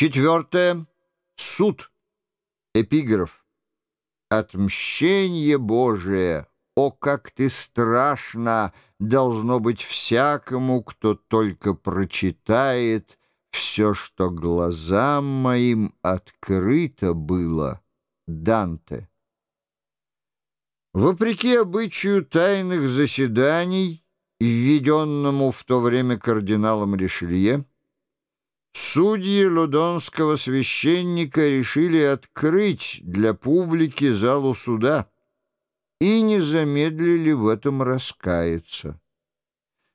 Четвертое. Суд. Эпиграф. Отмщение Божие, о, как ты страшно, должно быть всякому, кто только прочитает все, что глазам моим открыто было. Данте. Вопреки обычаю тайных заседаний, введенному в то время кардиналом Ришелье, Судьи лудонского священника решили открыть для публики залу суда и не замедлили в этом раскаяться.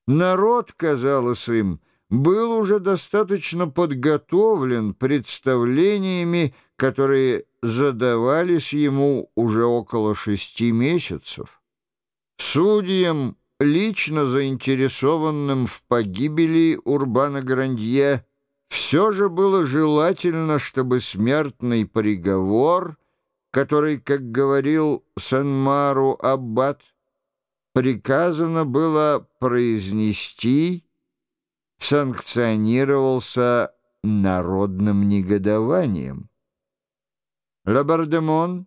Народ, казалось им, был уже достаточно подготовлен представлениями, которые задавались ему уже около шести месяцев. Судьям, лично заинтересованным в погибели Урбана Грандье, все же было желательно, чтобы смертный приговор, который, как говорил Санмару Аббат, приказано было произнести, санкционировался народным негодованием. Лабардемон,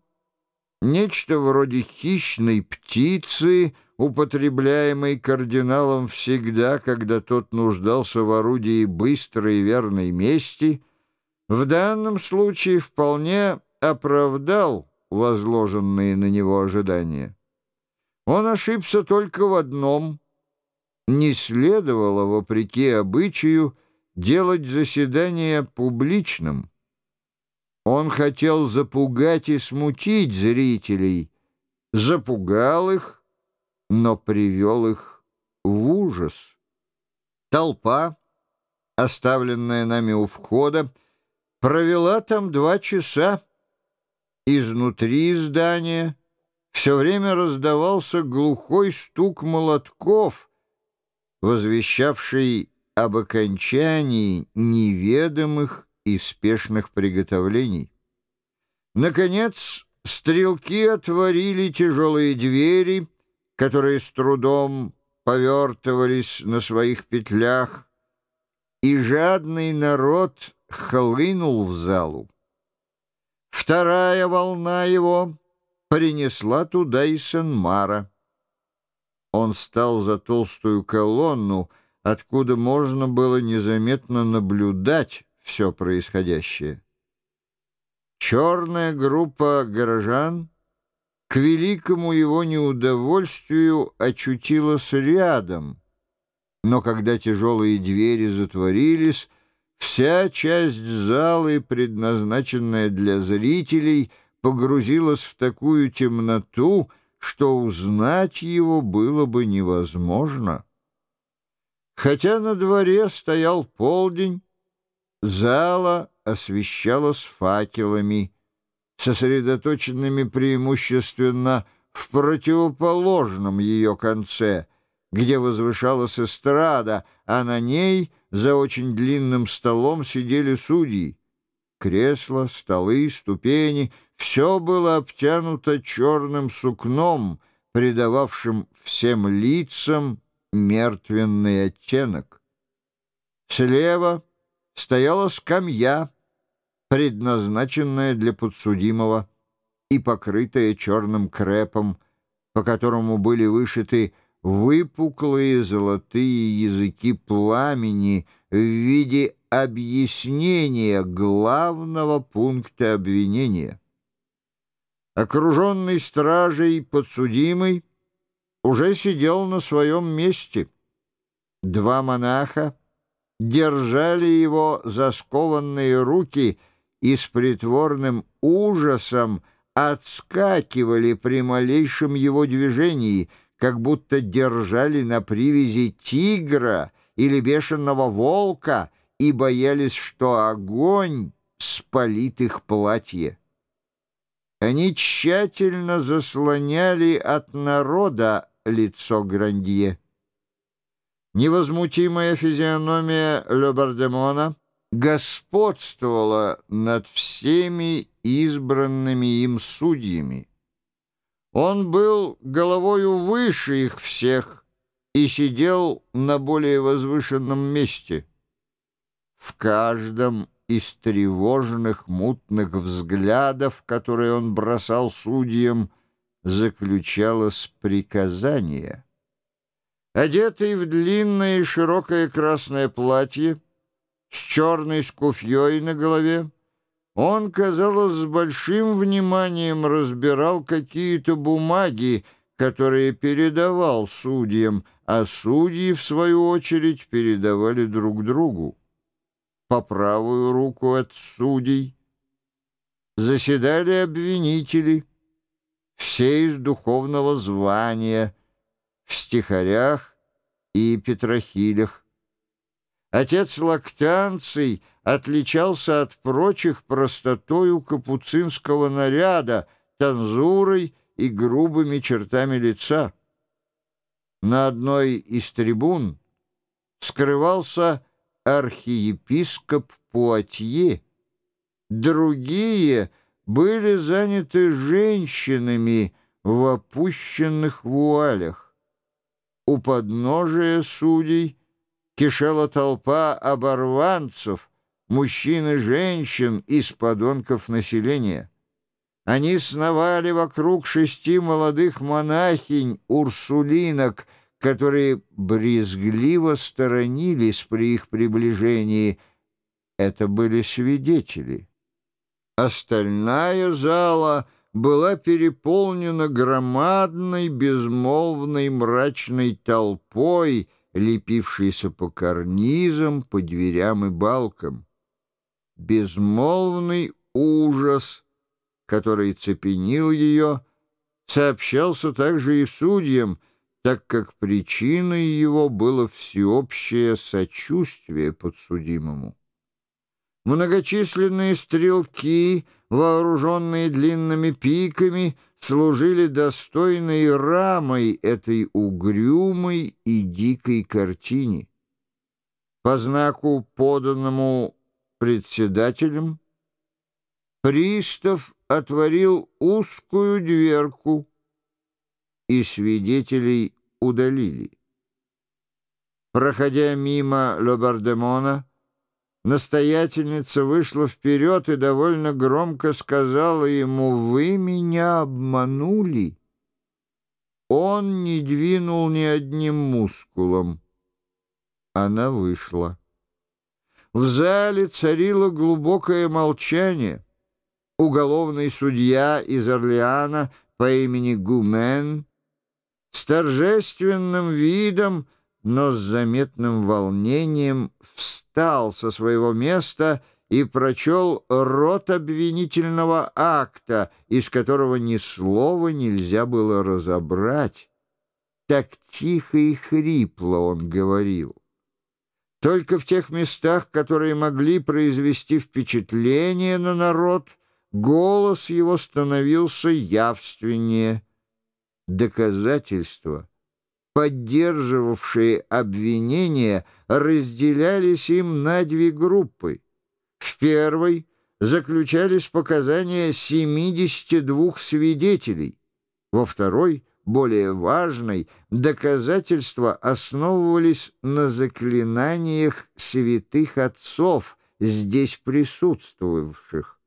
нечто вроде хищной птицы — употребляемый кардиналом всегда, когда тот нуждался в орудии быстрой и верной мести, в данном случае вполне оправдал возложенные на него ожидания. Он ошибся только в одном. Не следовало, вопреки обычаю, делать заседание публичным. Он хотел запугать и смутить зрителей, запугал их, но привел их в ужас. Толпа, оставленная нами у входа, провела там два часа. Изнутри здания все время раздавался глухой стук молотков, возвещавший об окончании неведомых и спешных приготовлений. Наконец, стрелки отворили тяжелые двери — которые с трудом повертывались на своих петлях, и жадный народ хлынул в залу. Вторая волна его принесла туда и Сен-Мара. Он стал за толстую колонну, откуда можно было незаметно наблюдать все происходящее. Черная группа горожан — к великому его неудовольствию очутилась рядом. Но когда тяжелые двери затворились, вся часть залы, предназначенная для зрителей, погрузилась в такую темноту, что узнать его было бы невозможно. Хотя на дворе стоял полдень, зала освещалась факелами — сосредоточенными преимущественно в противоположном ее конце, где возвышалась эстрада, а на ней за очень длинным столом сидели судьи. Кресла, столы, ступени — все было обтянуто черным сукном, придававшим всем лицам мертвенный оттенок. Слева стояла скамья — предназначенная для подсудимого и покрытая черным крепом, по которому были вышиты выпуклые золотые языки пламени в виде объяснения главного пункта обвинения. Окруженный стражей подсудимый уже сидел на своем месте. Два монаха держали его за скованные руки — и с притворным ужасом отскакивали при малейшем его движении, как будто держали на привязи тигра или бешеного волка и боялись, что огонь спалит их платье. Они тщательно заслоняли от народа лицо Грандье. Невозмутимая физиономия Лебардемона — господствовала над всеми избранными им судьями. Он был головою выше их всех и сидел на более возвышенном месте. В каждом из тревожных мутных взглядов, которые он бросал судьям, заключалось приказание. Одетый в длинное и широкое красное платье, с черной скуфьей на голове, он, казалось, с большим вниманием разбирал какие-то бумаги, которые передавал судьям, а судьи, в свою очередь, передавали друг другу. По правую руку от судей заседали обвинители, все из духовного звания, в стихарях и петрохилях. Отец Лактанций отличался от прочих простотою капуцинского наряда, танзурой и грубыми чертами лица. На одной из трибун скрывался архиепископ Пуатье. Другие были заняты женщинами в опущенных вуалях. У подножия судей кишела толпа оборванцев, мужчин и женщин из подонков населения. Они сновали вокруг шести молодых монахинь-урсулинок, которые брезгливо сторонились при их приближении. Это были свидетели. Остальная зала была переполнена громадной, безмолвной, мрачной толпой, лепившейся по карнизам, по дверям и балкам. Безмолвный ужас — который цепенил ее, сообщался также и судьям, так как причиной его было всеобщее сочувствие подсудимому. Многочисленные стрелки, вооруженные длинными пиками, служили достойной рамой этой угрюмой и дикой картине. По знаку, поданному председателем, пристав отворил узкую дверку, и свидетелей удалили. Проходя мимо Лобардемона, настоятельница вышла вперед и довольно громко сказала ему «Вы меня обманули». Он не двинул ни одним мускулом. Она вышла. В зале царило глубокое молчание уголовный судья из Орлеана по имени Гумен с торжественным видом, но с заметным волнением встал со своего места и прочел рот обвинительного акта, из которого ни слова нельзя было разобрать. Так тихо и хрипло он говорил. Только в тех местах, которые могли произвести впечатление на народ — Голос его становился явственнее. Доказательства, поддерживавшие обвинения, разделялись им на две группы. В первой заключались показания 72 свидетелей, во второй — более важной, доказательства основывались на заклинаниях святых отцов, здесь присутствовавших.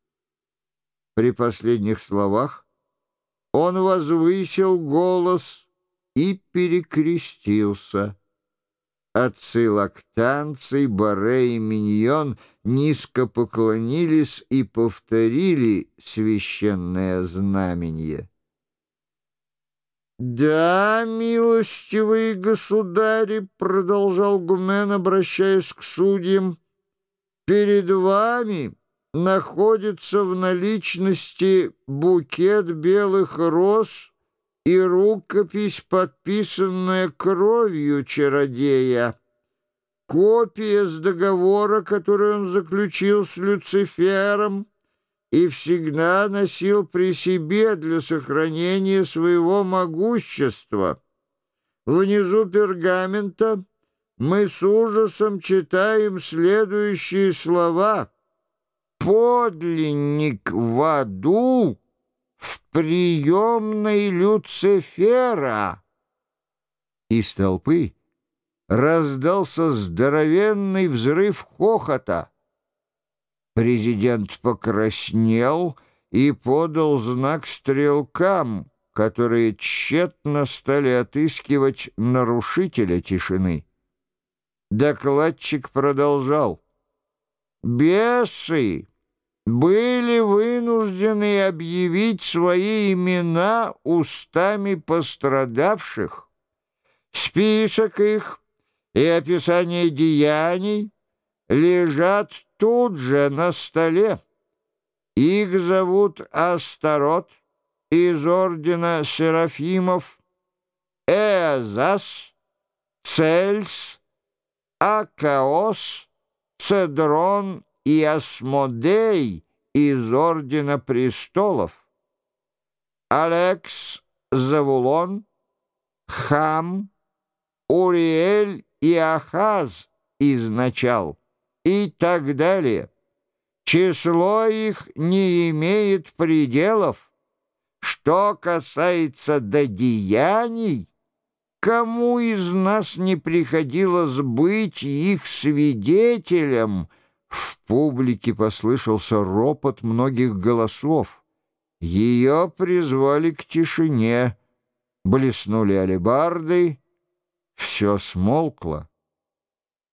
При последних словах он возвысил голос и перекрестился. Отцы лактанцы, Баре и Миньон низко поклонились и повторили священное знамение. «Да, милостивые государи», — продолжал Гумен, обращаясь к судьям, — «перед вами...» находится в наличности букет белых роз и рукопись, подписанная кровью чародея, копия с договора, который он заключил с Люцифером и всегда носил при себе для сохранения своего могущества. Внизу пергамента мы с ужасом читаем следующие слова — подлинник в аду в приемной Люцифера. Из толпы раздался здоровенный взрыв хохота. Президент покраснел и подал знак стрелкам, которые тщетно стали отыскивать нарушителя тишины. Докладчик продолжал. «Бесы были вынуждены объявить свои имена устами пострадавших. Список их и описание деяний лежат тут же на столе. Их зовут Астарот из ордена Серафимов, Эазас, Цельс, Акаос, Цедрон и Асмодей из Ордена Престолов, Алекс Завулон, Хам, Уриэль и Ахаз из начал и так далее. Число их не имеет пределов. Что касается до деяний, кому из нас не приходилось быть их свидетелем? В публике послышался ропот многих голосов. Ее призвали к тишине. Блеснули алебарды, все смолкло.